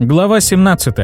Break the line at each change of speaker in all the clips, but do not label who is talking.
Глава 17.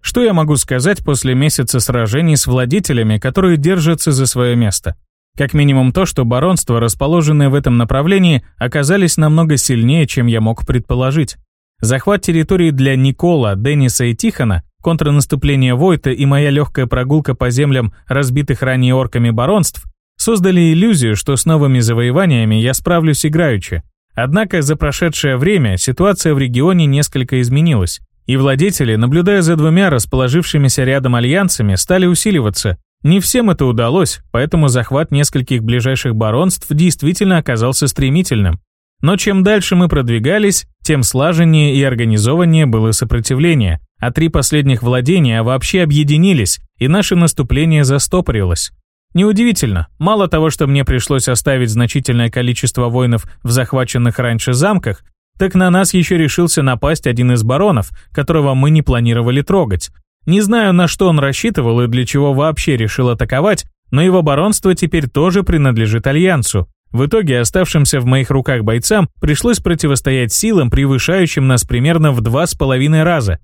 Что я могу сказать после месяца сражений с владетелями, которые держатся за свое место? Как минимум то, что баронства, расположенные в этом направлении, оказались намного сильнее, чем я мог предположить. Захват территории для Никола, Денниса и Тихона, контрнаступление Войта и моя легкая прогулка по землям разбитых ранее орками баронств создали иллюзию, что с новыми завоеваниями я справлюсь играючи. Однако за прошедшее время ситуация в регионе несколько изменилась, и владетели, наблюдая за двумя расположившимися рядом альянсами, стали усиливаться. Не всем это удалось, поэтому захват нескольких ближайших баронств действительно оказался стремительным. Но чем дальше мы продвигались, тем слаженнее и организованнее было сопротивление, а три последних владения вообще объединились, и наше наступление застопорилось. Неудивительно, мало того, что мне пришлось оставить значительное количество воинов в захваченных раньше замках, так на нас еще решился напасть один из баронов, которого мы не планировали трогать. Не знаю, на что он рассчитывал и для чего вообще решил атаковать, но его баронство теперь тоже принадлежит Альянсу. В итоге оставшимся в моих руках бойцам пришлось противостоять силам, превышающим нас примерно в два с половиной раза.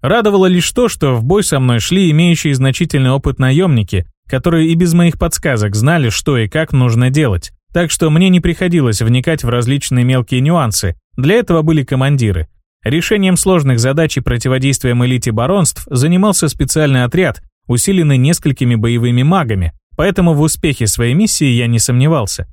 Радовало лишь то, что в бой со мной шли имеющие значительный опыт наемники, которые и без моих подсказок знали, что и как нужно делать. Так что мне не приходилось вникать в различные мелкие нюансы, для этого были командиры. Решением сложных задач и противодействием элите баронств занимался специальный отряд, усиленный несколькими боевыми магами, поэтому в успехе своей миссии я не сомневался.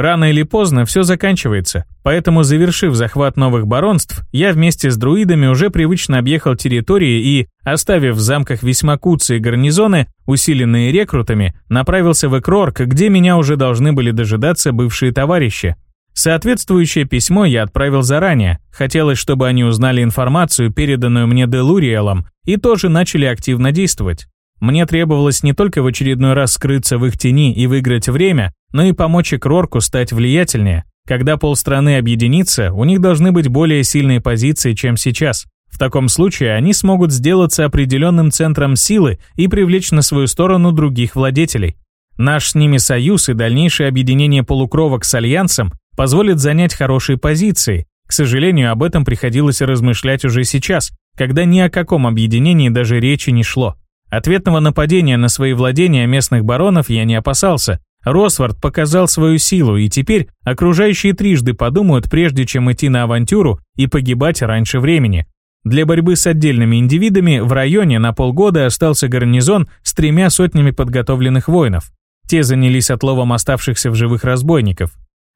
Рано или поздно все заканчивается, поэтому, завершив захват новых баронств, я вместе с друидами уже привычно объехал территории и, оставив в замках весьма куцые гарнизоны, усиленные рекрутами, направился в Экрорк, где меня уже должны были дожидаться бывшие товарищи. Соответствующее письмо я отправил заранее, хотелось, чтобы они узнали информацию, переданную мне Делуриэлом, и тоже начали активно действовать. Мне требовалось не только в очередной раз скрыться в их тени и выиграть время, но и помочь Экрорку стать влиятельнее. Когда полстраны объединится, у них должны быть более сильные позиции, чем сейчас. В таком случае они смогут сделаться определенным центром силы и привлечь на свою сторону других владетелей. Наш с ними союз и дальнейшее объединение полукровок с Альянсом позволит занять хорошие позиции. К сожалению, об этом приходилось размышлять уже сейчас, когда ни о каком объединении даже речи не шло. Ответного нападения на свои владения местных баронов я не опасался. Росвард показал свою силу, и теперь окружающие трижды подумают, прежде чем идти на авантюру и погибать раньше времени. Для борьбы с отдельными индивидами в районе на полгода остался гарнизон с тремя сотнями подготовленных воинов. Те занялись отловом оставшихся в живых разбойников.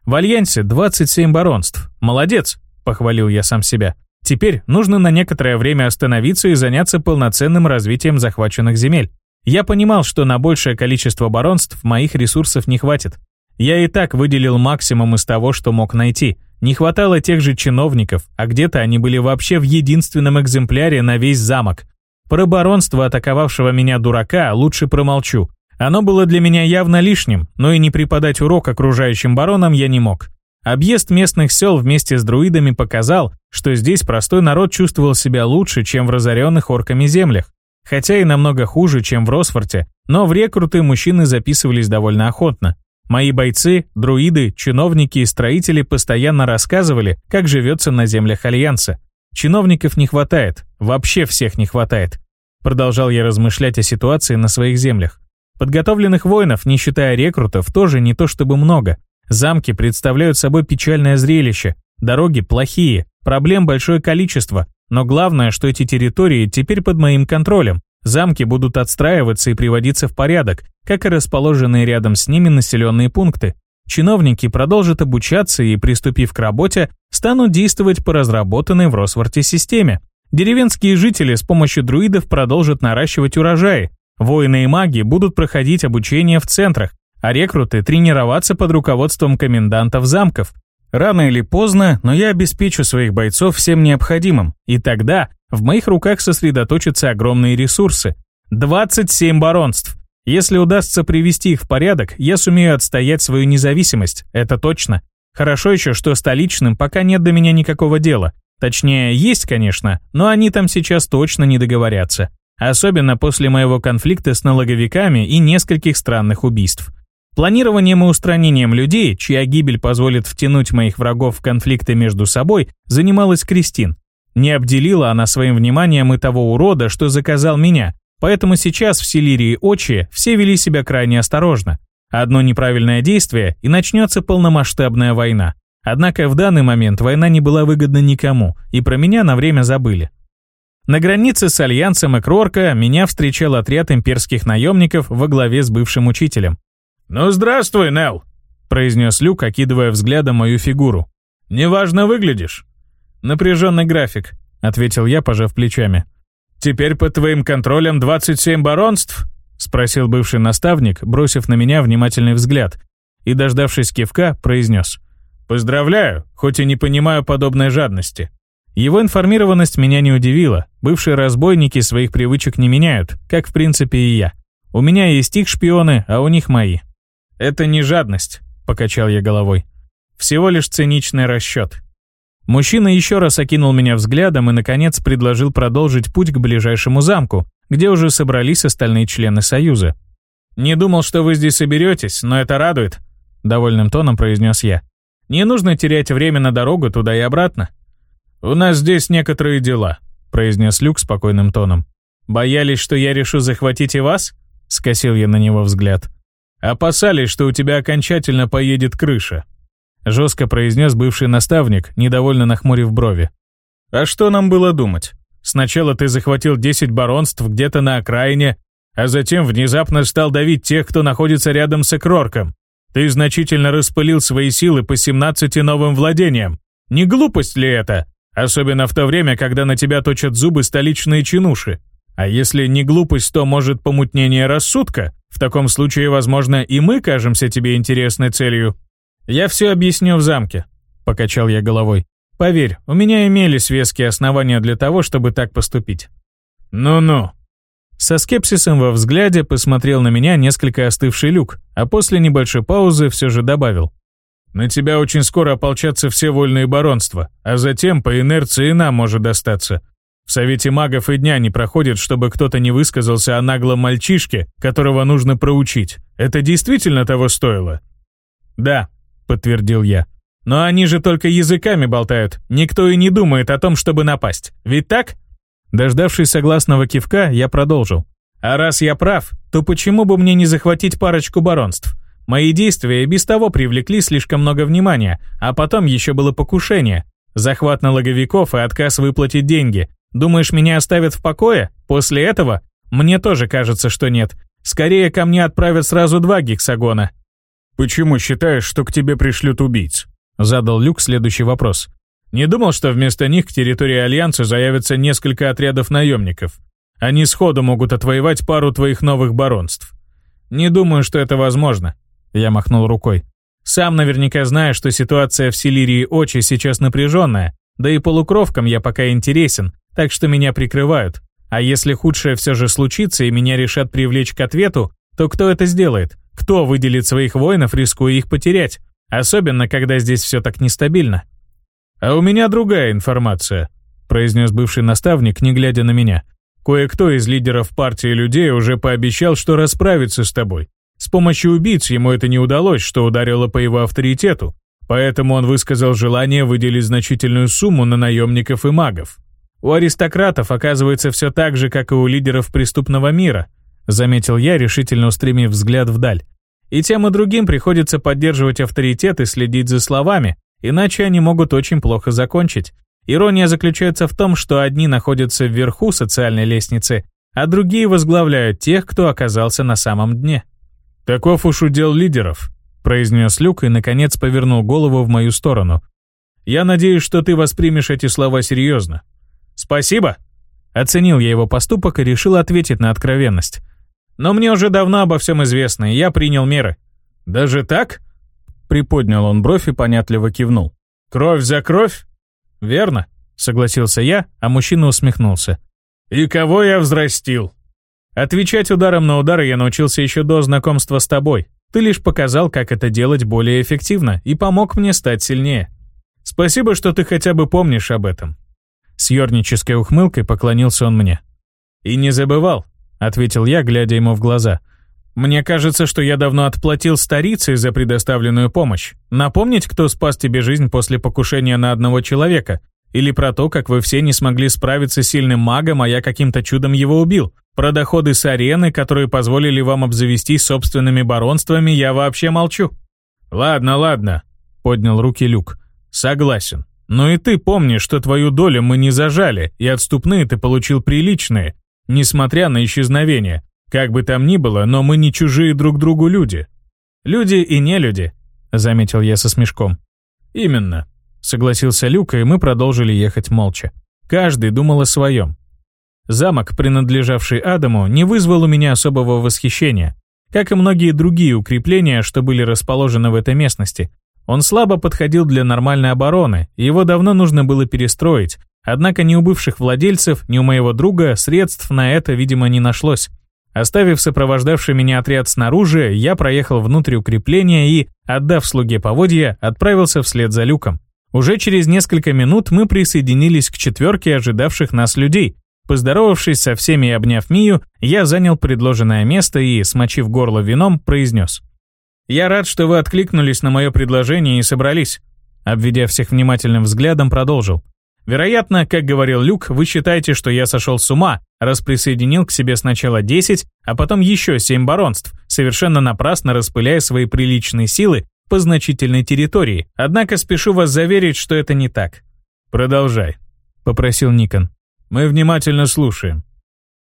В Альянсе 27 баронств. Молодец, похвалил я сам себя. Теперь нужно на некоторое время остановиться и заняться полноценным развитием захваченных земель. Я понимал, что на большее количество баронств моих ресурсов не хватит. Я и так выделил максимум из того, что мог найти. Не хватало тех же чиновников, а где-то они были вообще в единственном экземпляре на весь замок. Про баронство атаковавшего меня дурака лучше промолчу. Оно было для меня явно лишним, но и не преподать урок окружающим баронам я не мог. Объезд местных сел вместе с друидами показал, что здесь простой народ чувствовал себя лучше, чем в разоренных орками землях. Хотя и намного хуже, чем в Росфорте, но в рекруты мужчины записывались довольно охотно. Мои бойцы, друиды, чиновники и строители постоянно рассказывали, как живется на землях Альянса. Чиновников не хватает, вообще всех не хватает. Продолжал я размышлять о ситуации на своих землях. Подготовленных воинов, не считая рекрутов, тоже не то чтобы много, Замки представляют собой печальное зрелище, дороги плохие, проблем большое количество, но главное, что эти территории теперь под моим контролем. Замки будут отстраиваться и приводиться в порядок, как и расположенные рядом с ними населенные пункты. Чиновники продолжат обучаться и, приступив к работе, станут действовать по разработанной в Росворте системе. Деревенские жители с помощью друидов продолжат наращивать урожаи. Воины и маги будут проходить обучение в центрах, а рекруты тренироваться под руководством комендантов замков. Рано или поздно, но я обеспечу своих бойцов всем необходимым, и тогда в моих руках сосредоточатся огромные ресурсы. 27 баронств. Если удастся привести их в порядок, я сумею отстоять свою независимость, это точно. Хорошо еще, что столичным пока нет до меня никакого дела. Точнее, есть, конечно, но они там сейчас точно не договорятся. Особенно после моего конфликта с налоговиками и нескольких странных убийств. Планированием и устранением людей, чья гибель позволит втянуть моих врагов в конфликты между собой, занималась Кристин. Не обделила она своим вниманием и того урода, что заказал меня, поэтому сейчас в Селирии Очи все вели себя крайне осторожно. Одно неправильное действие, и начнется полномасштабная война. Однако в данный момент война не была выгодна никому, и про меня на время забыли. На границе с Альянсом и Крорка меня встречал отряд имперских наемников во главе с бывшим учителем.
«Ну, здравствуй, Нел», — произнес Люк, окидывая взглядом мою фигуру. «Неважно выглядишь».
«Напряженный график», — ответил я, пожав плечами.
«Теперь под твоим контролем 27 баронств?»
— спросил бывший наставник, бросив на меня внимательный взгляд, и, дождавшись кивка, произнес.
«Поздравляю, хоть и не понимаю подобной жадности».
Его информированность меня не удивила. Бывшие разбойники своих привычек не меняют, как в принципе и я. У меня есть их шпионы, а у них мои. «Это не жадность», — покачал я головой. «Всего лишь циничный расчет». Мужчина еще раз окинул меня взглядом и, наконец, предложил продолжить путь к ближайшему замку, где уже собрались остальные члены Союза. «Не думал, что вы здесь соберетесь, но это радует», — довольным тоном произнес я. «Не нужно терять время на дорогу туда и обратно».
«У нас здесь некоторые дела», — произнес Люк спокойным тоном.
«Боялись, что я решу захватить и вас?» — скосил я на него взгляд.
«Опасались, что у тебя окончательно поедет крыша», — жестко произнес бывший наставник, недовольно нахмурив брови.
«А что нам было думать? Сначала ты захватил 10 баронств где-то на окраине, а затем внезапно стал давить тех, кто находится рядом с Экрорком. Ты значительно распылил свои силы по 17 новым владениям. Не глупость ли это? Особенно в то время, когда на тебя точат зубы столичные чинуши. А если не глупость, то, может, помутнение рассудка? В таком случае, возможно, и мы кажемся тебе интересной целью. Я все объясню в замке, покачал я головой. Поверь, у меня имелись веские основания для того, чтобы так поступить.
Ну-ну.
Со скепсисом во взгляде посмотрел на меня несколько остывший люк, а после небольшой паузы все же добавил.
На тебя очень скоро ополчатся все вольные баронства, а затем по инерции нам может достаться. В Совете магов и дня не проходит, чтобы кто-то не высказался о наглом мальчишке, которого нужно проучить. Это действительно того стоило?
Да, подтвердил я. Но они же только языками болтают. Никто и не думает о том, чтобы напасть. Ведь так? Дождавшись согласного кивка, я продолжил. А раз я прав, то почему бы мне не захватить парочку баронств? Мои действия без того привлекли слишком много внимания, а потом еще было покушение. Захват налоговиков и отказ выплатить деньги. Думаешь, меня оставят в покое? После этого? Мне тоже кажется, что нет. Скорее, ко мне отправят сразу два гексагона.
«Почему считаешь, что к тебе пришлют убийц?»
Задал Люк следующий вопрос.
«Не думал, что вместо них к территории Альянса заявятся несколько отрядов наемников. Они сходу могут отвоевать пару твоих новых баронств».
«Не думаю, что это возможно», — я махнул рукой. «Сам наверняка знаю, что ситуация в Селирии очень сейчас напряженная, да и полукровкам я пока интересен, так что меня прикрывают. А если худшее все же случится и меня решат привлечь к ответу, то кто это сделает? Кто выделит своих воинов, рискуя их потерять? Особенно, когда здесь все так нестабильно.
«А у меня другая информация», — произнес бывший наставник, не глядя на меня. «Кое-кто из лидеров партии людей уже пообещал, что расправится с тобой. С помощью убийц ему это не удалось, что ударило по его авторитету. Поэтому он высказал желание выделить значительную сумму на наемников и магов.
У аристократов оказывается все так же, как и у лидеров преступного мира, заметил я, решительно устремив взгляд вдаль. И тем и другим приходится поддерживать авторитет и следить за словами, иначе они могут очень плохо закончить. Ирония заключается в том, что одни находятся вверху социальной лестницы, а другие возглавляют тех, кто оказался на самом дне.
«Таков уж удел лидеров», — произнес Люк и, наконец, повернул голову в мою сторону. «Я надеюсь, что ты воспримешь эти слова серьезно.
«Спасибо!» Оценил я его поступок и решил ответить на откровенность. «Но мне уже давно обо всем известно, и я принял меры».
«Даже так?»
Приподнял он бровь и понятливо кивнул.
«Кровь за кровь?»
«Верно», — согласился я, а мужчина усмехнулся.
«И кого я взрастил?»
«Отвечать ударом на удар я научился еще до знакомства с тобой. Ты лишь показал, как это делать более эффективно, и помог мне стать сильнее. Спасибо, что ты хотя бы помнишь об этом. С ернической ухмылкой поклонился он мне. «И не забывал», — ответил я, глядя ему в глаза. Мне кажется, что я давно отплатил старице за предоставленную помощь. Напомнить, кто спас тебе жизнь после покушения на одного человека? Или про то, как вы все не смогли справиться с сильным магом, а я каким-то чудом его убил? Про доходы с арены, которые позволили вам обзавестись собственными баронствами, я вообще молчу. Ладно, ладно, поднял руки Люк. Согласен. Но и ты помни, что твою долю мы не зажали, и отступные ты получил приличные, несмотря на исчезновение. Как бы там ни было, но мы не чужие друг другу люди. Люди и не люди, заметил я со смешком. Именно, согласился Люк, и мы продолжили ехать молча. Каждый думал о своем. Замок, принадлежавший Адаму, не вызвал у меня особого восхищения, как и многие другие укрепления, что были расположены в этой местности. Он слабо подходил для нормальной обороны, его давно нужно было перестроить, однако ни у бывших владельцев, ни у моего друга средств на это, видимо, не нашлось. Оставив сопровождавший меня отряд снаружи, я проехал внутрь укрепления и, отдав слуге поводья, отправился вслед за люком. Уже через несколько минут мы присоединились к четверке ожидавших нас людей. Поздоровавшись со всеми и обняв Мию, я занял предложенное место и, смочив горло вином, произнес. «Я рад, что вы откликнулись на мое предложение и собрались». Обведя всех внимательным взглядом, продолжил. Вероятно, как говорил Люк, вы считаете, что я сошел с ума, раз присоединил к себе сначала 10, а потом еще 7 баронств, совершенно напрасно распыляя свои приличные силы по значительной территории. Однако спешу вас заверить, что это не так. Продолжай, попросил Никон. Мы внимательно слушаем.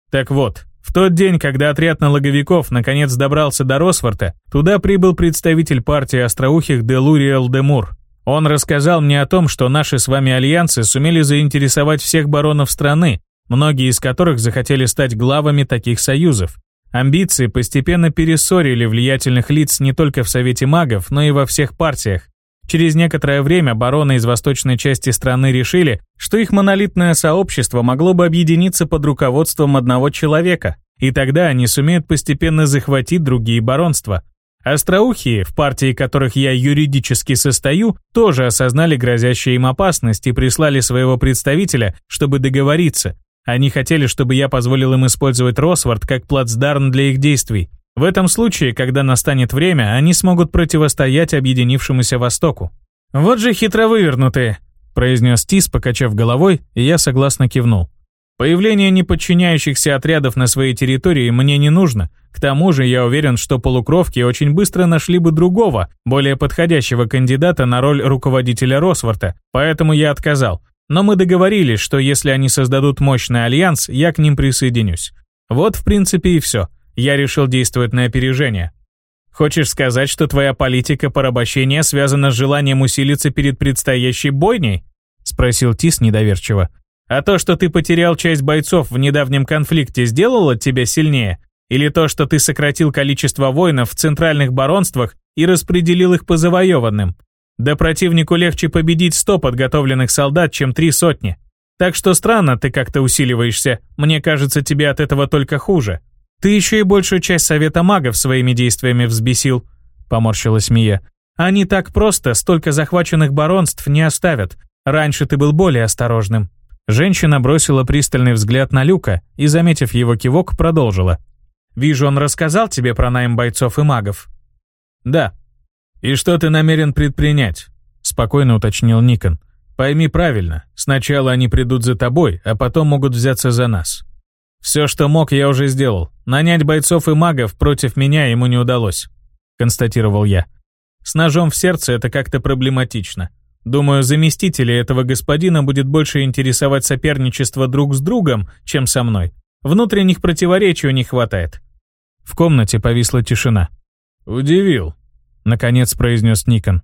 Так вот, в тот день, когда отряд налоговиков наконец добрался до Росфорта, туда прибыл представитель партии остроухих Делуриэл Демур, он рассказал мне о том, что наши с вами альянсы сумели заинтересовать всех баронов страны, многие из которых захотели стать главами таких союзов. Амбиции постепенно перессорили влиятельных лиц не только в Совете магов, но и во всех партиях. Через некоторое время бароны из восточной части страны решили, что их монолитное сообщество могло бы объединиться под руководством одного человека, и тогда они сумеют постепенно захватить другие баронства. Остроухие, в партии которых я юридически состою, тоже осознали грозящую им опасность и прислали своего представителя, чтобы договориться. Они хотели, чтобы я позволил им использовать Росвард как плацдарм для их действий. В этом случае, когда настанет время, они смогут противостоять объединившемуся Востоку. «Вот же хитро вывернутые», — произнес Тис, покачав головой, и я согласно кивнул. Появление неподчиняющихся отрядов на своей территории мне не нужно. К тому же я уверен, что полукровки очень быстро нашли бы другого, более подходящего кандидата на роль руководителя Росворта, поэтому я отказал. Но мы договорились, что если они создадут мощный альянс, я к ним присоединюсь. Вот в принципе и все. Я решил действовать на опережение. Хочешь сказать, что твоя политика порабощения связана с желанием усилиться перед предстоящей бойней? Спросил Тис недоверчиво. А то, что ты потерял часть бойцов в недавнем конфликте, сделало тебя сильнее? Или то, что ты сократил количество воинов в центральных баронствах и распределил их по завоеванным? Да противнику легче победить сто подготовленных солдат, чем три сотни. Так что странно ты как-то усиливаешься. Мне кажется, тебе от этого только хуже. Ты еще и большую часть Совета магов своими действиями взбесил, поморщилась Мия. Они так просто столько захваченных баронств не оставят. Раньше ты был более осторожным. Женщина бросила пристальный взгляд на Люка и, заметив его кивок, продолжила. «Вижу, он рассказал тебе про найм бойцов и магов?» «Да». «И что ты намерен предпринять?» — спокойно уточнил Никон. «Пойми правильно, сначала они придут за тобой, а потом могут взяться за нас. Все, что мог, я уже сделал. Нанять бойцов и магов против меня ему не удалось», — констатировал я. «С ножом в сердце это как-то проблематично. Думаю, заместителей этого господина будет больше интересовать соперничество друг с другом, чем со мной. Внутренних противоречий у них хватает. В комнате повисла тишина. «Удивил», — наконец произнес Никон.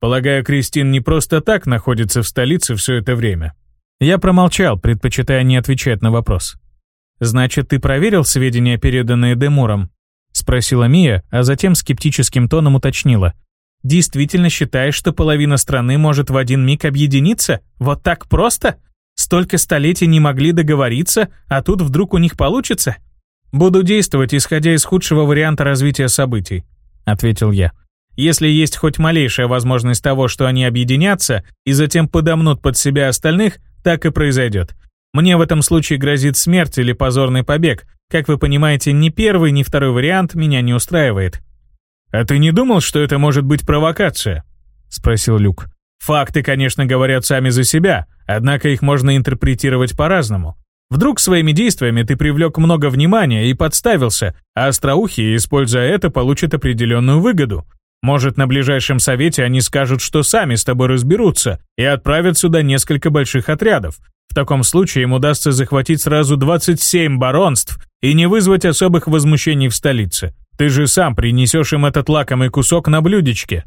«Полагаю, Кристин не просто так находится в столице все это время». Я промолчал, предпочитая не отвечать на вопрос. «Значит, ты проверил сведения, переданные Демуром?» — спросила Мия, а затем скептическим тоном уточнила. Действительно считаешь, что половина страны может в один миг объединиться? Вот так просто? Столько столетий не могли договориться, а тут вдруг у них получится? Буду действовать, исходя из худшего варианта развития событий, ответил я. Если есть хоть малейшая возможность того, что они объединятся и затем подомнут под себя остальных, так и произойдет. Мне в этом случае грозит смерть или позорный побег, Как вы понимаете, ни первый, ни второй вариант меня не устраивает.
«А ты не думал, что это может быть провокация?» — спросил Люк. «Факты, конечно, говорят сами за себя, однако их можно интерпретировать по-разному. Вдруг своими действиями ты привлек много внимания и подставился, а остроухие, используя это, получат определенную выгоду. Может, на ближайшем совете они скажут, что сами с тобой разберутся и отправят сюда несколько больших отрядов. В таком случае им удастся захватить сразу 27 баронств и не вызвать особых возмущений в столице. Ты же сам принесешь им этот лакомый кусок на блюдечке».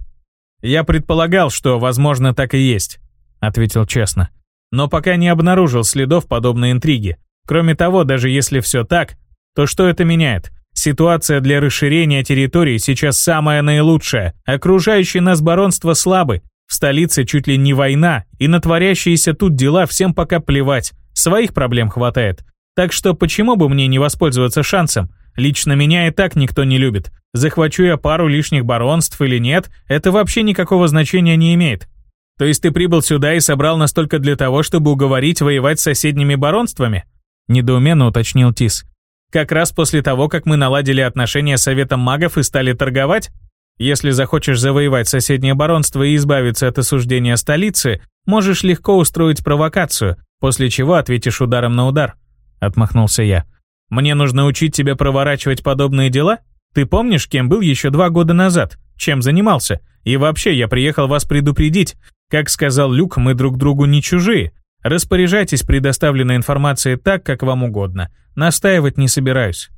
«Я предполагал, что, возможно, так и есть», — ответил честно. «Но пока не обнаружил следов подобной интриги. Кроме того, даже если все так, то что это меняет? Ситуация для расширения территории сейчас самая наилучшая. Окружающие нас баронства слабы. В столице чуть ли не война, и на творящиеся тут дела всем пока плевать. Своих проблем хватает. Так что почему бы мне не воспользоваться шансом? Лично меня и так никто не любит. Захвачу я пару лишних баронств или нет, это вообще никакого значения не имеет. То есть ты прибыл сюда и собрал настолько для того, чтобы уговорить воевать с соседними баронствами? Недоуменно уточнил Тис. Как раз после того, как мы наладили отношения с Советом магов и стали торговать? Если захочешь завоевать соседнее баронство и избавиться от осуждения столицы, можешь легко устроить провокацию, после чего ответишь ударом на удар. Отмахнулся я. Мне нужно учить тебя проворачивать подобные дела? Ты помнишь, кем был еще два года назад? Чем занимался? И вообще, я приехал вас предупредить. Как сказал Люк, мы друг другу не чужие. Распоряжайтесь предоставленной информацией так, как вам угодно. Настаивать не собираюсь».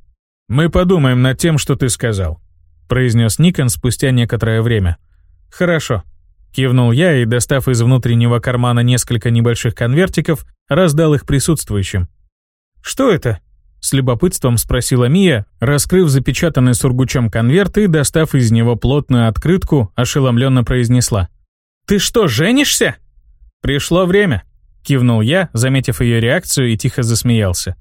«Мы подумаем над тем, что ты сказал», — произнес Никон спустя некоторое время.
«Хорошо», — кивнул я и, достав из внутреннего кармана несколько небольших конвертиков, раздал их присутствующим. «Что это?» С любопытством спросила Мия, раскрыв запечатанный сургучом конверт и, достав из него плотную открытку, ошеломленно произнесла. «Ты что, женишься?» «Пришло время», — кивнул я, заметив ее реакцию и тихо засмеялся.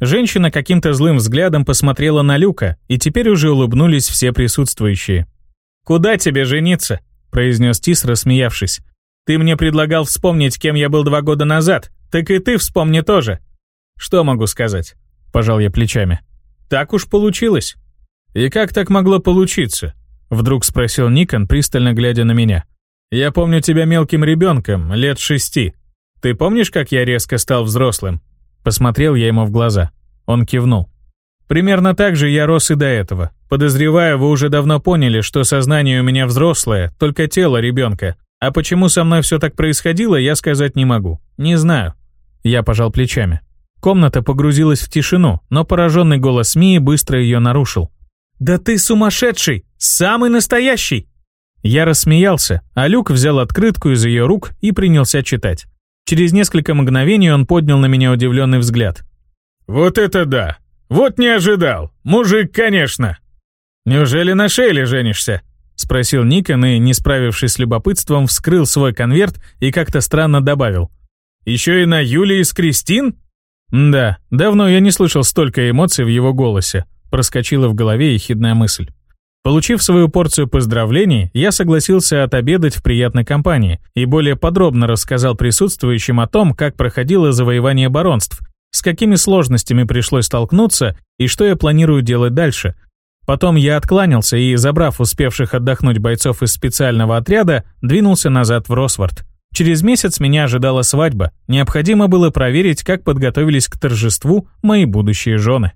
Женщина каким-то злым взглядом посмотрела на Люка, и теперь уже улыбнулись все присутствующие. «Куда тебе жениться?» — произнес Тис, рассмеявшись. «Ты мне предлагал вспомнить, кем я был два года назад, так и ты вспомни тоже». «Что могу сказать?» пожал я плечами. Так уж получилось.
И как так могло получиться? Вдруг спросил Никон, пристально глядя на меня. Я помню тебя мелким ребенком, лет шести. Ты помнишь, как я резко стал взрослым? Посмотрел я ему в глаза. Он кивнул. Примерно так же я рос и до этого. Подозреваю, вы уже давно поняли, что сознание у меня взрослое, только тело ребенка. А почему со мной все так происходило, я сказать не могу. Не знаю. Я пожал плечами. Комната погрузилась в тишину, но пораженный голос Мии быстро ее нарушил. «Да ты сумасшедший! Самый настоящий!» Я рассмеялся, а Люк взял открытку из ее рук и принялся читать. Через несколько мгновений он поднял на меня удивленный взгляд. «Вот это да! Вот не ожидал! Мужик, конечно!»
«Неужели на Шейле женишься?» — спросил Никон и, не справившись с любопытством, вскрыл свой конверт и как-то странно добавил.
«Еще и на Юлии с Кристин?»
Да, давно я не слышал столько эмоций в его голосе. Проскочила в голове ехидная мысль. Получив свою порцию поздравлений, я согласился отобедать в приятной компании и более подробно рассказал присутствующим о том, как проходило завоевание баронств, с какими сложностями пришлось столкнуться и что я планирую делать дальше. Потом я откланялся и, забрав успевших отдохнуть бойцов из специального отряда, двинулся назад в Росвард. Через месяц меня ожидала свадьба. Необходимо было проверить, как подготовились к торжеству мои будущие жены.